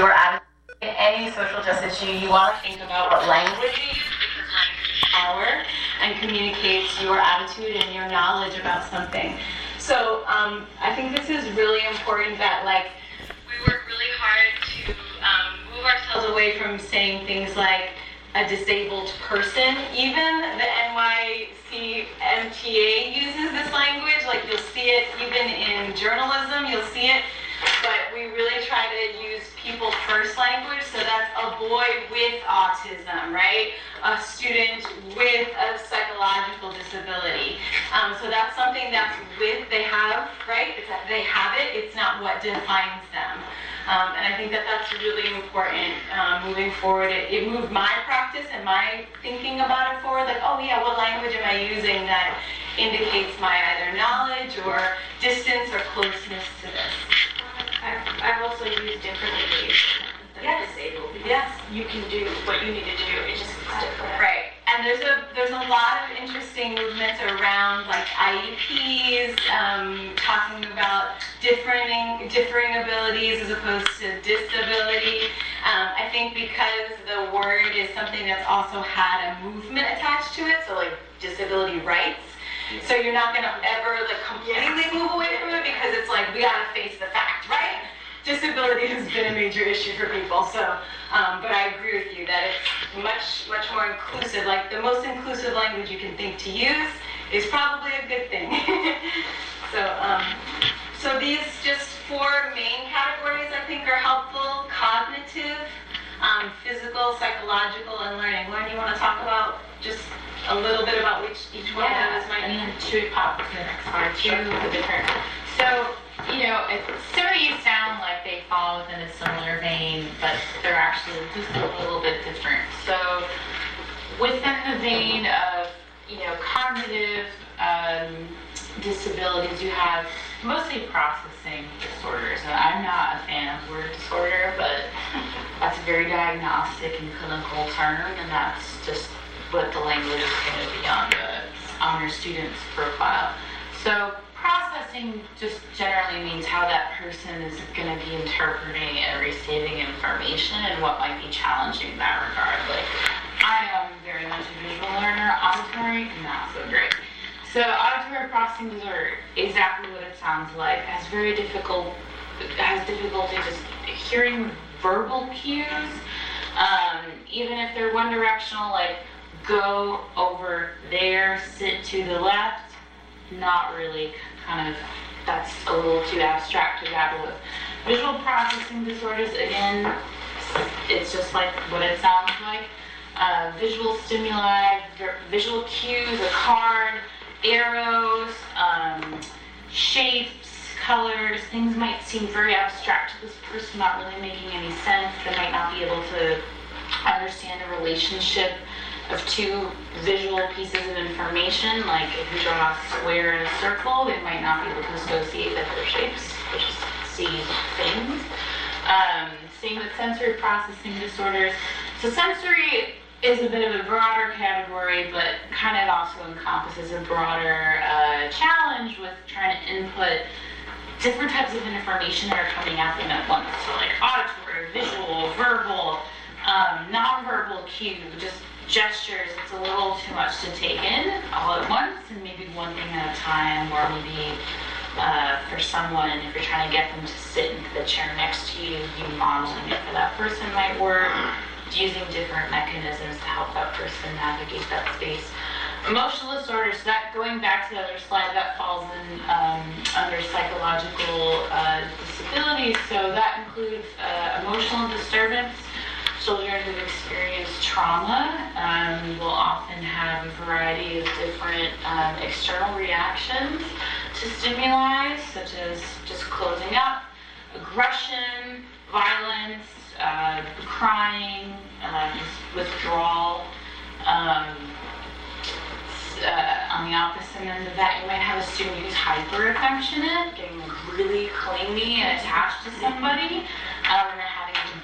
your attitude in any social justice issue, you want to think about what language you use because language is power and communicates your attitude and your knowledge about something. So um, I think this is really important that like we work really hard to um, move ourselves away from saying things like a disabled person. Even the NYC MTA uses this language. Like you'll see it even in journalism. You'll see it but we really try use people first language. So that's a boy with autism, right? A student with a psychological disability. Um, so that's something that's with, they have, right? They have it, it's not what defines them. Um, and I think that that's really important um, moving forward. It, it, moved my practice and my thinking about it forward. Like, oh yeah, what language am I using that indicates my either knowledge or distance or closeness to this? I've, also used different language than yes. disabled because yes. you can do what you need to do. It just it's different. Right. And there's a there's a lot of interesting movements around like IEPs, um, talking about differing differing abilities as opposed to disability. Um, I think because the word is something that's also had a movement attached to it, so like disability rights. So you're not going to ever like completely move away from it because it's like we got to face the fact, right? Disability has been a major issue for people. So, um, but I agree with you that it's much much more inclusive. Like the most inclusive language you can think to use is probably a good thing. so, um, so these just four main categories I think are helpful: cognitive, um, physical, psychological, and learning. Lauren, you want to talk about just a little bit about which each one yeah, of those might and then we pop to the next slide too, the different. You know, it, some of these sound like they fall within a similar vein, but they're actually just a little bit different. So, within the vein of, you know, cognitive um, disabilities, you have mostly processing disorders. And I'm not a fan of word disorder, but that's a very diagnostic and clinical term, and that's just what the language is going to be on the on your student's profile. So processing just generally means how that person is going to be interpreting and receiving information and what might be challenging in that regard. Like I am very much a visual learner, auditory, not so great. So auditory processing disorder, exactly what it sounds like, has very difficult has difficulty just hearing verbal cues. Um, even if they're one directional, like go over there, sit to the left. Not really, kind of, that's a little too abstract to dabble with. Visual processing disorders, again, it's just like what it sounds like. Uh, visual stimuli, visual cues, a card, arrows, um, shapes, colors, things might seem very abstract to this person, not really making any sense. They might not be able to understand a relationship of two visual pieces of information, like if you draw a square and a circle, they might not be able to associate that they're shapes, they just see things. Um, same with sensory processing disorders. So sensory is a bit of a broader category, but kind of also encompasses a broader uh, challenge with trying to input different types of information that are coming at them at once. So like auditory, visual, verbal, um, nonverbal cue, just gestures, it's a little too much to take in all at once, and maybe one thing at a time, or maybe uh, for someone, if you're trying to get them to sit into the chair next to you, you modeling it for that person might work, using different mechanisms to help that person navigate that space. Emotional disorders, that going back to the other slide, that falls in um, under psychological uh, disabilities. So that includes uh, emotional disturbance, children who've experienced trauma um, will often have a variety of different um, external reactions to stimuli, such as just closing up, aggression, violence, uh, crying, uh, withdrawal. Um, uh, on the opposite end of that, you might have a student who's hyper affectionate, getting really clingy and attached to somebody, um,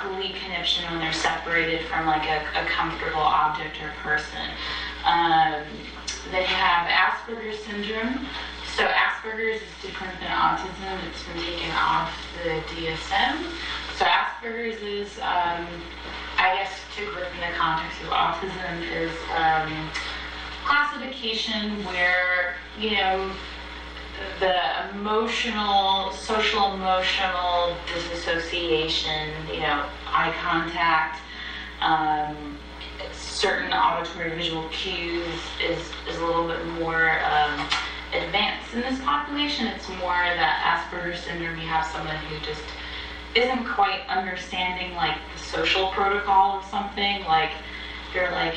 complete conniption when they're separated from like a, a comfortable object or person. Um, then you have Asperger's syndrome. So Asperger's is different than autism. It's been taken off the DSM. so Asperger's is, um, I guess, to put in the context of autism, is um, classification where you know the emotional, social emotional disassociation, you know, eye contact, um, certain auditory visual cues is, is a little bit more um, advanced in this population. It's more that Asperger's syndrome, you have someone who just isn't quite understanding like the social protocol of something. Like, you're like,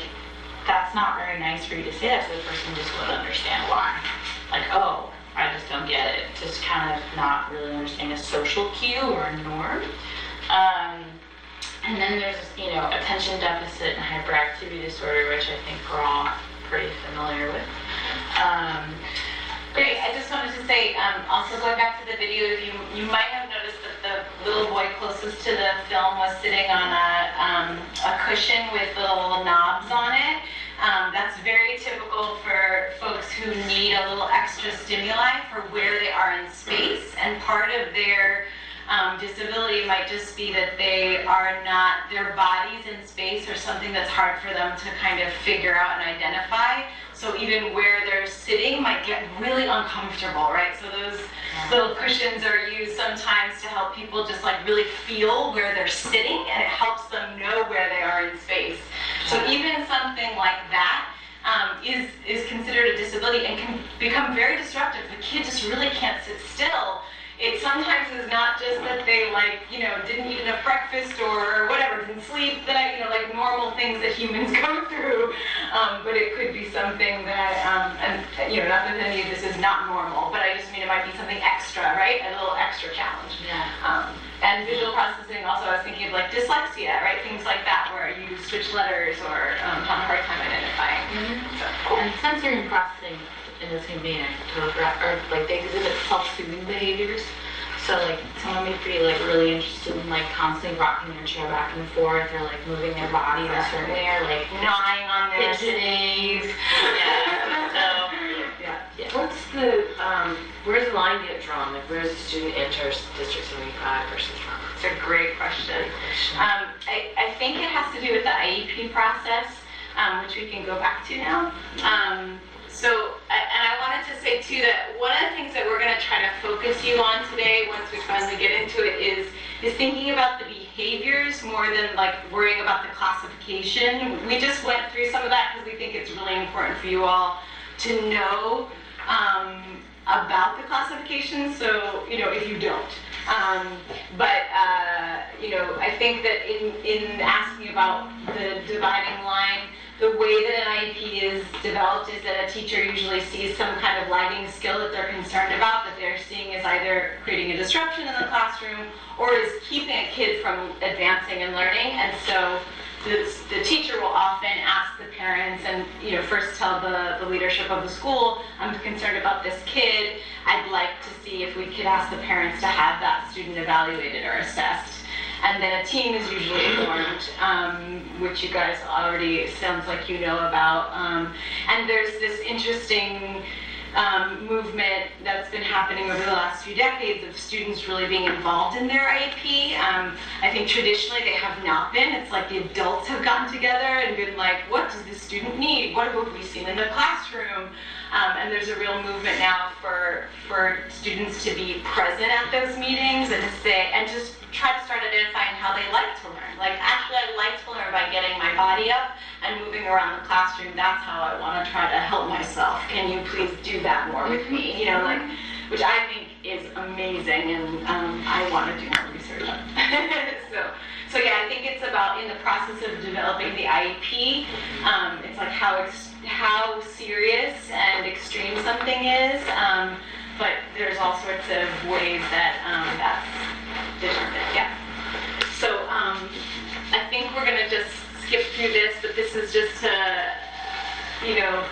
that's not very nice for you to say that to the person just wouldn't understand why. Like, oh, I just don't get it. Just kind of not really understanding a social cue or a norm. Um, and then there's, you know, attention deficit and hyperactivity disorder, which I think we're all pretty familiar with. Um, Great, I just wanted to say, um, also going back to the video, you, you might have noticed that the little boy closest to the film was sitting on a, um, a cushion with little knobs on it. Um, that's very typical for folks who need a little extra stimuli for where they are in space. And part of their um, disability might just be that they are not, their bodies in space are something that's hard for them to kind of figure out and identify. So even where they're sitting might get really uncomfortable, right? So those little cushions are used sometimes to help people just like really feel where they're sitting and it helps them know where they are in space. So even something like that um, is, is considered a disability and can become very disruptive. The kid just really can't sit still it sometimes is not just that they like, you know, didn't eat enough breakfast or whatever, didn't sleep that, you know, like normal things that humans go through. Um, but it could be something that, um, and you know, not that any of this is not normal, but I just mean it might be something extra, right? A little extra challenge. Yeah. Um, and visual processing also, I was thinking of like dyslexia, right? Things like that where you switch letters or um, have a hard time identifying. Mm-hmm. So, cool. And sensory processing in the same vein, I totally forgot, or like they exhibit self-soothing behaviors. So like someone may be like really interested in like constantly rocking their chair back and forth or like moving their body in a certain way or like gnawing on their fidgeting. Yeah. So Yeah. yeah. What's the, um, where's the line get drawn? Like, where's the student enters District 75 versus not? It's a great question. Um, I, I think it has to do with the IEP process, um, which we can go back to now. Um, so, and I wanted to say too that one of the things that we're going to try to focus you on today, once we finally get into it, is is thinking about the behaviors more than like worrying about the classification. We just went through some of that because we think it's really important for you all to know um, about the classification. So, you know, if you don't. Um, but uh, you know, I think that in in asking about the dividing line, the way that an IEP is developed is that a teacher usually sees some kind of lagging skill that they're concerned about that they're seeing is either creating a disruption in the classroom or is keeping a kid from advancing and learning. And so the, the teacher will often ask the parents and you know first tell the, the leadership of the school i'm concerned about this kid i'd like to see if we could ask the parents to have that student evaluated or assessed and then a team is usually formed um, which you guys already sounds like you know about um, and there's this interesting um, movement that's been happening over the last few decades of students really being involved in their IEP. Um, I think traditionally they have not been. It's like the adults have gotten together and been like, what does the student need? What have we seen in the classroom? Um, and there's a real movement now for for students to be present at those meetings and to say and just try to start identifying how they like to learn. Like actually, I like to learn by getting my body up and moving around the classroom. That's how I want to try to help myself. Can you please do that more with me? You know, like which I think is amazing, and um, I want to do more research on. so. So yeah, I think it's about in the process of developing the IEP. Um, it's like how ex- how serious and extreme something is, um, but there's all sorts of ways that um, that's through this, but this is just to you know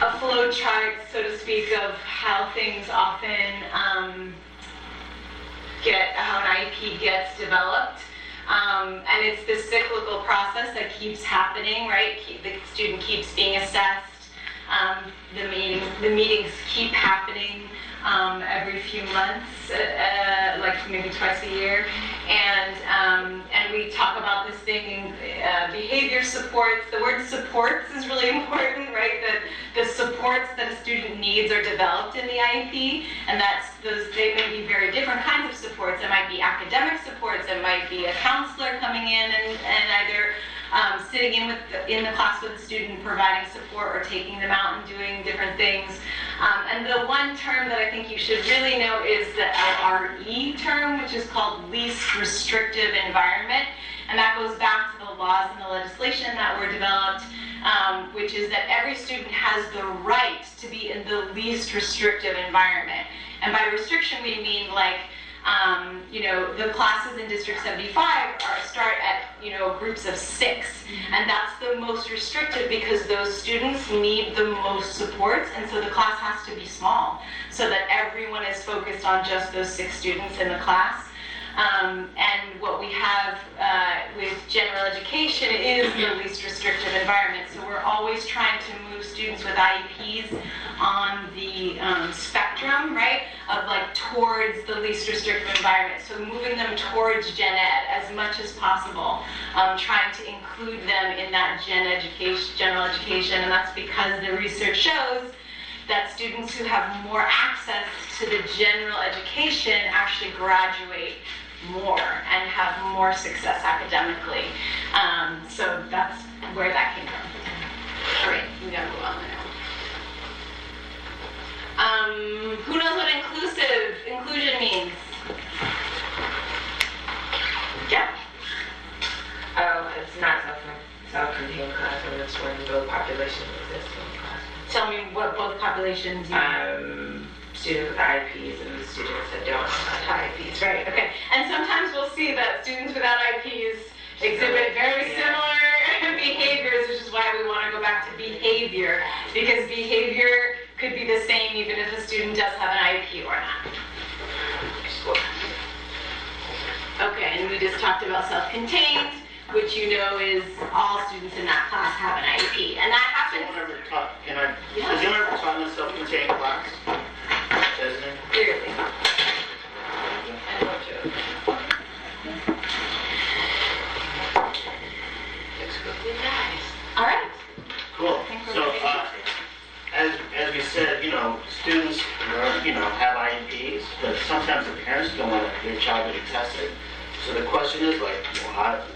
a flow chart, so to speak, of how things often um, get how an IEP gets developed. Um, and it's this cyclical process that keeps happening, right? The student keeps being assessed. Um, the meetings, the meetings keep happening. Um, every few months, uh, like maybe twice a year, and um, and we talk about this thing, uh, behavior supports. The word supports is really important, right? That the supports that a student needs are developed in the IEP, and that's those. They may be very different kinds of supports. It might be academic supports. It might be a sitting in with the, in the class with the student, providing support, or taking them out and doing different things. Um, and the one term that I think you should really know is the LRE term, which is called least restrictive environment, and that goes back to the laws and the legislation that were developed. Um, which is that every student has the right to be in the least restrictive environment. And by restriction, we mean like um, you know, the classes in District 75 are start at, you know, groups of 6 And that's the most restrictive because those students need the most supports, and so the class has to be small so that everyone is focused on just those six students in the class. Um, and what we have uh, with general education is the least restrictive environment. So we're always trying to move students with IEPs on the um, spectrum, right, of like towards the least restrictive environment. So moving them towards gen ed as much as possible, um, trying to include them in that gen education, general education, and that's because the research shows that students who have more access to the general education actually graduate more and have more success academically. Um, so that's where that came from. All right, we gotta move on now. Um, who knows what inclusive inclusion means? Yeah. Oh, it's not self, self-contained class, but it's when both populations exist in the class. Tell me what both populations you. Um, students with IEPs and the students that don't have IEPs. Right, okay. And sometimes we'll see that students without IPs exhibit very similar behaviors, which is why we want to go back to behavior, because behavior could be the same even if a student does have an IEP or not. Okay, and we just talked about self-contained, which you know is all students in that class have an IEP. And that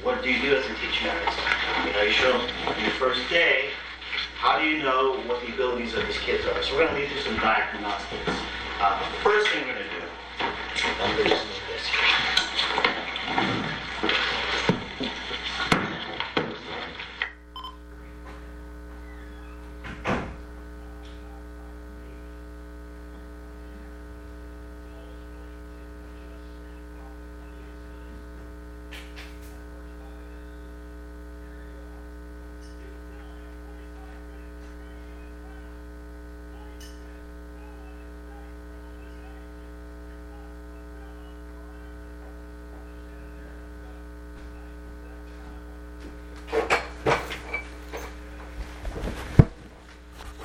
what do you do as a teacher? You know, you show them your first day, how do you know what the abilities of these kids are? So we're gonna lead through some diagnostics. Uh, first thing we're gonna do,